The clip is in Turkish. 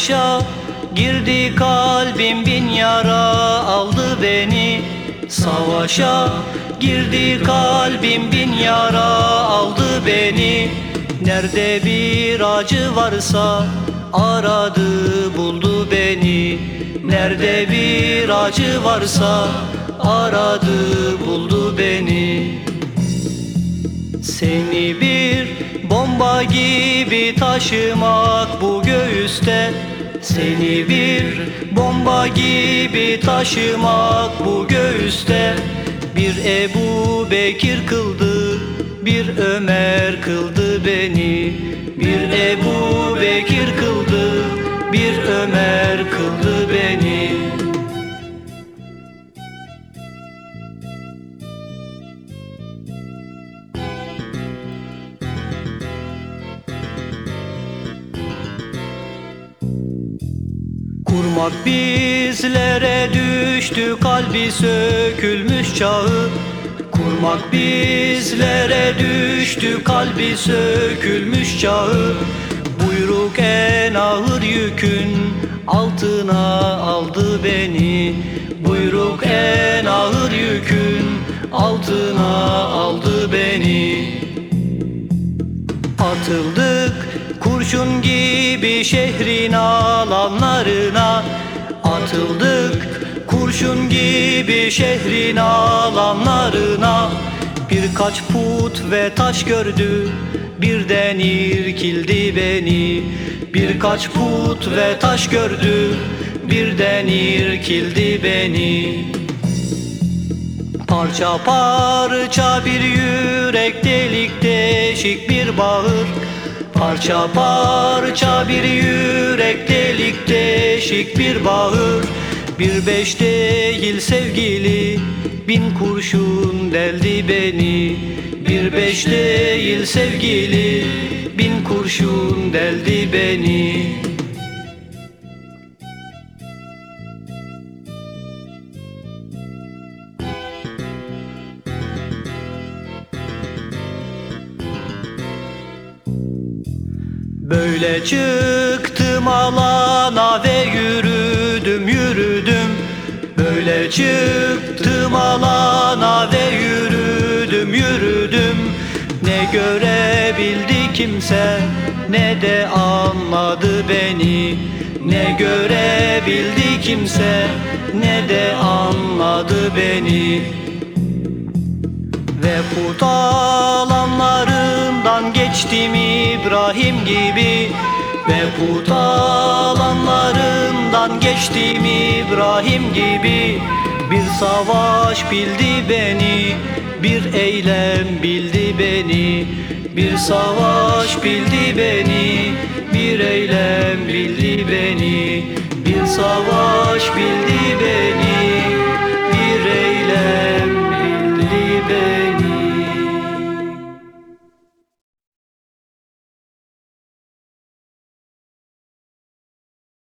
Savaşa girdi kalbim bin yara aldı beni. Savaşa girdi kalbim bin yara aldı beni. Nerede bir acı varsa aradı buldu beni. Nerede bir acı varsa aradı buldu beni. Seni bir bomba gibi taşımak bu göğüste Seni bir bomba gibi taşımak bu göğüste. Bir Ebu Bekir kıldı, bir Ömer kıldı beni. Bir Ebu Bekir Kurmak bizlere düştü kalbi sökülmüş çağı. Kurmak bizlere düştü kalbi sökülmüş çağı. Buyruk en ağır yükün altına aldı beni. Buyruk en ağır yükün altına aldı beni. Atıldık kurşun gibi şehrin alanlarına Atıldık. Kurşun gibi şehrin alanlarına Birkaç put ve taş gördü. Birden irkildi beni. Birkaç put ve taş gördü. Birden irkildi beni. Parça parça bir yürek delik deşik bir bağır Parça parça bir yürek delik deşik bir bağır. Bir beş değil sevgili bin kurşun deldi beni. Bir beş değil sevgili bin kurşun deldi beni Böyle çıktım alana ve yürüdüm yürüdüm. Böyle çıktım alana ve yürüdüm yürüdüm. Ne görebildi kimse ne de anladı beni. Ne görebildi kimse ne de anladı beni. Ve put geçtim İbrahim gibi Ve put alanlarından geçtim İbrahim gibi. Bir savaş bildi beni Bir eylem bildi beni. Bir savaş bildi beni Bir eylem bildi beni. Bir savaş